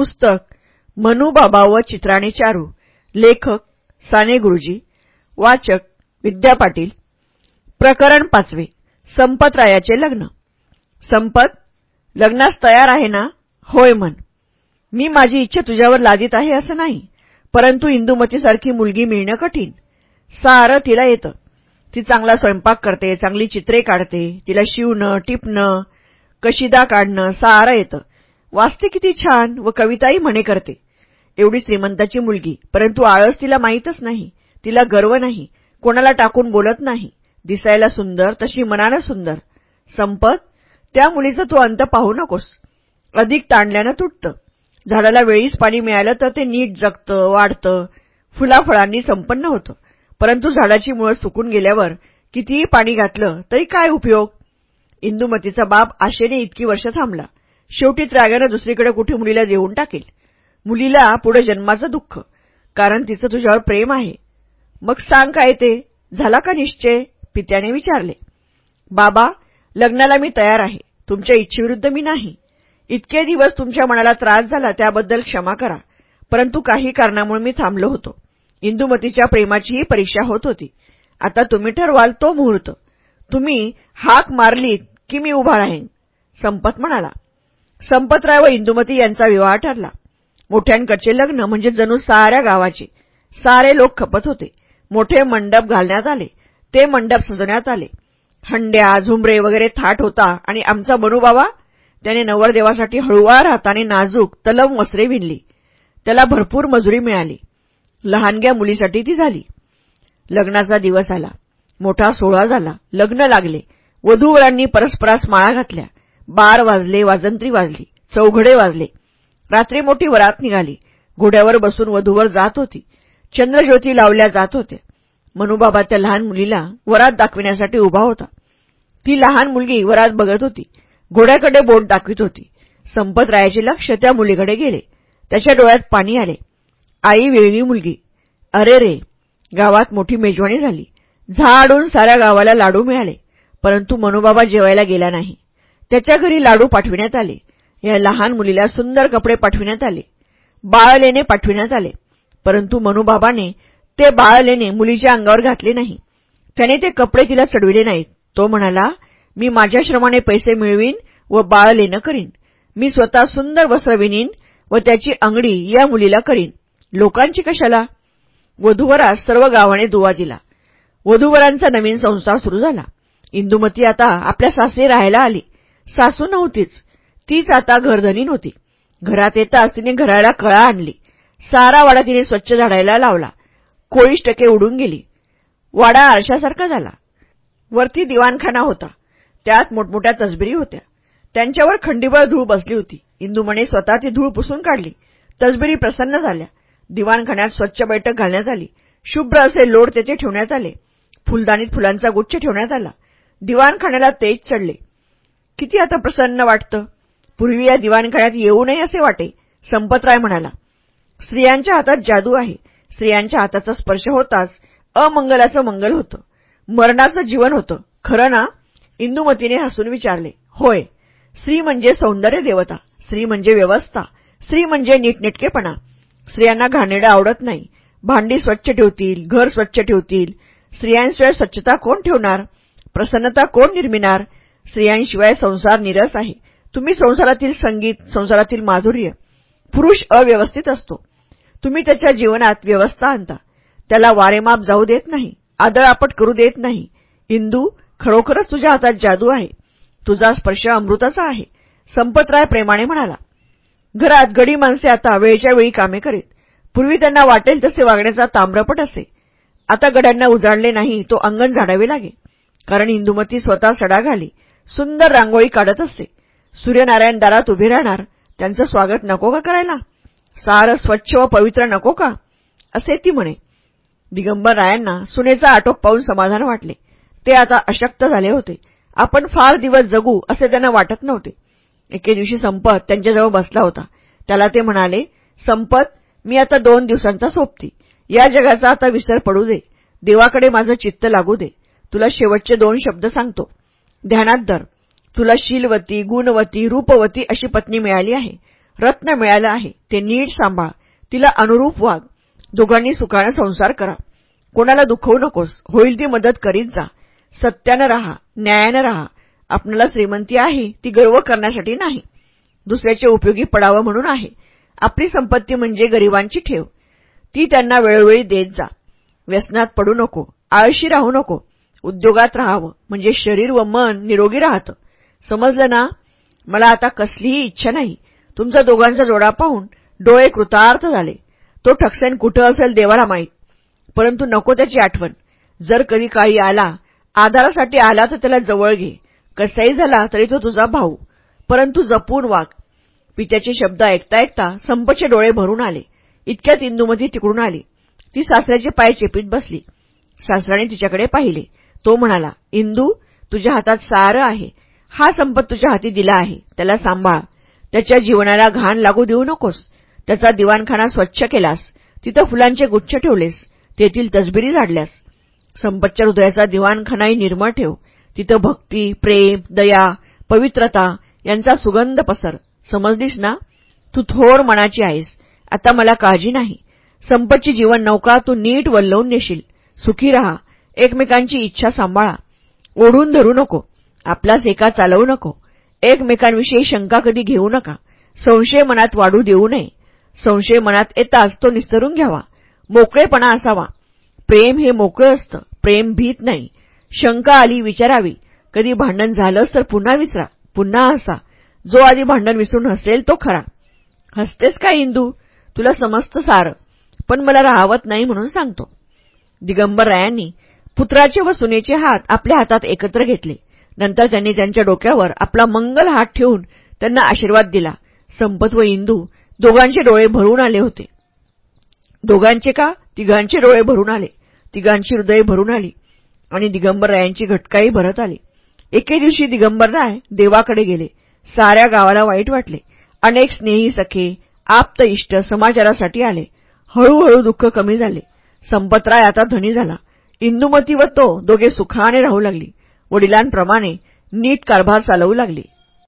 पुस्तक मनुबाबा व चित्राणे चारू. लेखक साने गुरुजी. वाचक विद्या पाटील. प्रकरण पाचवे. संपतरायाचे लग्न. संपत लग्नास तयार आहे ना? होय म्हण. मी माझी इच्छा तुझ्यावर लादित आहे असं नाही परंतु इंदुमतीसारखी मुलगी मिळणं कठीण. सारं तिला येतं. ती चांगला स्वयंपाक करते चांगली चित्रे काढते तिला शिवणं टिपणं कशिदा काढणं सारं येतं. वाचते किती छान व कविताही म्हणे करते. एवढी श्रीमंताची मुलगी परंतु आळस तिला माहीतच नाही तिला गर्व नाही कोणाला टाकून बोलत नाही दिसायला सुंदर तशी मनानं सुंदर. संपत त्या मुलीचं तू अंत पाहू नकोस. अधिक ताणल्यानं तुटतं. झाडाला वेळीच पाणी मिळालं तर ते नीट जगतं वाढतं फुलाफळांनी संपन्न होतं. परंतु झाडाची मुळं सुकून गेल्यावर कितीही पाणी घातलं तरी काय उपयोग? इंदुमतीचा बाप आशेने इतकी वर्ष थांबला. शेवटी त्रागानं दुसरीकडे कुठे मुलीला देऊन टाकेल? मुलीला पुढे जन्माचं दुःख कारण तिचं तुझ्यावर प्रेम आहे. मग सांग काय ते? झाला का निश्चय? पित्याने विचारले. बाबा लग्नाला मी तयार आहे. तुमच्या इच्छेविरुद्ध मी नाही. इतके दिवस तुमच्या मनाला त्रास झाला त्याबद्दल क्षमा करा. परंतु काही कारणामुळे मी थांबलो होतो. इंदुमतीच्या प्रेमाचीही परीक्षा होत होती. आता तुम्ही ठरवाल तो मुहूर्त. तुम्ही हाक मारलीत की मी उभा राहीन. संपत म्हणाला. संपतराय व इंदुमती यांचा विवाह ठरला. मोठ्यांकडचे लग्न म्हणजे जणू साऱ्या गावाचे. सारे लोक खपत होते. मोठे मंडप घालण्यात आले. ते मंडप सजवण्यात आले. हंड्या झुंबरे वगैरे थाट होता. आणि आमचा मनुबाबा त्याने नवरदेवासाठी हळुवार हाताने नाजूक तलम वस्त्रे विणली. त्याला भरपूर मजुरी मिळाली. लहानग्या मुलीसाठी ती झाली. लग्नाचा दिवस आला. मोठा सोहळा झाला. लग्न लागले. वधूवरांनी परस्परास माळा घातल्या. बार वाजले वाजंत्री वाजली चौघडे वाजले. रात्री मोठी वरात निघाली. घोड्यावर बसून वधूवर जात होती. चंद्रज्योती लावल्या जात होत्या. मनुबाबा त्या लहान मुलीला वरात दाखविण्यासाठी उभा होता. ती लहान मुलगी वरात बघत होती. घोड्याकडे बोट दाखवित होती. संपतरायाचे लक्ष त्या मुलीकडे गेले. त्याच्या डोळ्यात पाणी आले. आई वेळवी मुलगी. अरे रे गावात मोठी मेजवानी झाली. झाडून साऱ्या गावाला लाडू मिळाले. परंतु मनुबाबा जेवायला गेला नाही. त्याच्या घरी लाडू पाठविण्यात आले. या लहान मुलीला सुंदर कपडे पाठविण्यात आले. बाळलेने पाठविण्यात आले. परंतु मनुबाबाने ते बाळलेने मुलीच्या अंगावर घातले नाही. त्याने ते कपडे तिला चढविले नाहीत. तो म्हणाला मी माझ्या श्रमाने पैसे मिळवीन व बाळलेनं करीन. मी स्वतः सुंदर वस्त्र विणीन व त्याची अंगडी या मुलीला करीन. लोकांची कशाला? वधूवरास सर्व गावाने दुवा दिला. वधूवरांचा नवीन संसार सुरू झाला. इंदुमती आता आपल्या सासरी राहायला आली. सासू नव्हतीच. तीच आता घरधनी नव्हती. घरात येताच तिने घराला कळा आणली. सारा वाडा तिने स्वच्छ झाडायला लावला. कोळीस टके उडून गेली. वाडा आरशासारखा झाला. वरती दिवाणखाना होता. त्यात मोठमोठ्या तसबिरी होत्या. त्यांच्यावर खंडीबळ धूळ बसली होती. इंदूमणे स्वतः ती धूळ पुसून काढली. तसबिरी प्रसन्न झाल्या. दिवाणखान्यात स्वच्छ बैठक घालण्यात आली. शुभ्र असे लोड तेथे ठेवण्यात आले. फुलदानीत फुलांचा गुच्छ ठेवण्यात आला. दिवाणखान्याला तेज चढले. किती आता प्रसन्न वाटतं? पूर्वी या दिवाणखान्यात येऊ नये असे वाटे संपतराय म्हणाला. स्त्रियांच्या हातात जादू आहे. स्त्रियांच्या हाताचा स्पर्श होताच अमंगलाचं मंगल होतं. मरणाचं जीवन होतं. खरं ना? इंदुमतीने हसून विचारले. होय. स्त्री म्हणजे सौंदर्य देवता. स्त्री म्हणजे व्यवस्था. स्त्री म्हणजे नीटनेटकेपणा. स्त्रियांना घाणेडं आवडत नाही. भांडी स्वच्छ ठेवतील घर स्वच्छ ठेवतील. स्त्रियांशिवाय स्वच्छता कोण ठेवणार? प्रसन्नता कोण निर्मिणार? स्त्रियांशिवाय संसार निरस आहे. तुम्ही संसारातील संगीत संसारातील माधुर्य पुरुष अव्यवस्थित असतो. तुम्ही त्याच्या जीवनात व्यवस्था आणता. त्याला वारेमाप जाऊ देत नाही आदळआपट करू देत नाही. इंदू खरोखरच तुझ्या हातात जादू आहे. तुझा स्पर्श अमृताचा आहे. संपतराय प्रेमाने म्हणाला. घरात गडी माणसे आता वेळच्या वेळी कामे करीत. पूर्वी त्यांना वाटेल तसे वागण्याचा ताम्रपट असे. आता गड्यांना उजाडले नाही तो अंगण झाडावे लागे. कारण इंदुमती स्वतः सडा घाली. सुंदर रांगोळी काढत असते. सूर्यनारायण दारात उभे राहणार. त्यांचं स्वागत नको का करायला? सारं स्वच्छ व पवित्र नको का? असे ती म्हणे. दिगंबर रायांना सुनेचा आटोप पाहून समाधान वाटले. ते आता अशक्त झाले होते. आपण फार दिवस जगू असे त्यांना वाटत नव्हते. एके दिवशी संपत त्यांच्याजवळ बसला होता. त्याला ते म्हणाले संपत मी आता दोन दिवसांचा सोबती. या जगाचा आता विसर पडू दे. देवाकडे माझं चित्त लागू दे. तुला शेवटचे दोन शब्द सांगतो. ध्यानात धर. तुला शीलवती गुणवती रूपवती अशी पत्नी मिळाली आहे. रत्न मिळालं आहे. ते नीट सांभाळ. तिला अनुरूप वाग. दोघांनी सुखानं संसार करा. कोणाला दुखवू नकोस. होईल ती मदत करीत जा. सत्यानं राहा. न्यायानं राहा. आपल्याला श्रीमंती आहे ती गर्व करण्यासाठी नाही. दुसऱ्याचे उपयोगी पडावं म्हणून आहे. आपली संपत्ती म्हणजे गरिबांची ठेव. ती त्यांना वेळोवेळी देत जा. व्यसनात पडू नको. आळशी राहू नको. उद्योगात राहावं म्हणजे शरीर व मन निरोगी राहतं. समजलं ना? मला आता कसलीही इच्छा नाही. तुमचा दोघांचा जोडा पाहून डोळे कृतार्थ झाले. तो ठकसेन कुठं असेल देवाला माहीत. परंतु नको त्याची आठवण. जर कधी काळी आला आधारासाठी आला तर त्याला जवळ घे. कसाही झाला तरी तो तुझा भाऊ. परंतु जपून वाघ पित्याचे शब्द ऐकता ऐकता संपचे डोळे भरून आले. इतक्यात इंदुमती तिकडून आली. ती सासऱ्याचे पाय चेपीत बसली. सासऱ्याने तिच्याकडे पाहिले. तो म्हणाला इंदू तुझ्या हातात सारं आहे. हा संपत तुझ्या हाती दिला आहे. त्याला सांभाळ. त्याच्या जीवनाला घाण लागू देऊ नकोस. त्याचा दिवाणखाना स्वच्छ केलास. तिथं फुलांचे गुच्छ ठेवलेस. तेथील तसबिरी झाडल्यास. संपतच्या हृदयाचा दिवाणखानाही निर्मळ ठेव. तिथं भक्ती प्रेम दया पवित्रता यांचा सुगंध पसर. समजलीस ना? तू थोर मनाची आहेस. आता मला काळजी नाही. संपतची जीवन नौका तू नीट वल्लवून नेशील. सुखी रहा. एकमेकांची इच्छा सांभाळा. ओढून धरू नको. आपलाच एका चालवू नको. एकमेकांविषयी शंका कधी घेऊ नका. संशय मनात वाढू देऊ नये. संशय मनात येताच तो निस्तरून घ्यावा. मोकळेपणा असावा. प्रेम हे मोकळं असतं. प्रेम भीत नाही. शंका आली विचारावी. कधी भांडण झालंच तर पुन्हा विसरा. पुन्हा हसा. जो आधी भांडण विसरून हसेल तो खरा. हसतेस का इंदू? तुला समजतं सारं. पण मला राहावत नाही म्हणून सांगतो. दिगंबर रायांनी पुत्राचे व सुनेचे हात आपल्या हातात एकत्र घेतले. नंतर त्यांनी त्यांच्या डोक्यावर आपला मंगल हात ठेवून त्यांना आशीर्वाद दिला. संपत व इंदू दोघांचे डोळे भरून आले होते. दोघांचे का? तिघांचे डोळे भरून आले. तिघांची हृदय भरून आली आणि दिगंबर रायांची घटकाही भरत आली. एके दिवशी दिगंबर राय देवाकडे गेले. साऱ्या गावाला वाईट वाटले. अनेक स्नेही सखे आप्त इष्ट समाचारासाठी आले. हळूहळू दुःख कमी झाले. संपतराय आता धनी झाला. इंदुमती व तो दोघे सुखाने राहू लागली. वडिलांप्रमाणे नीट कारभार चालवू लागली.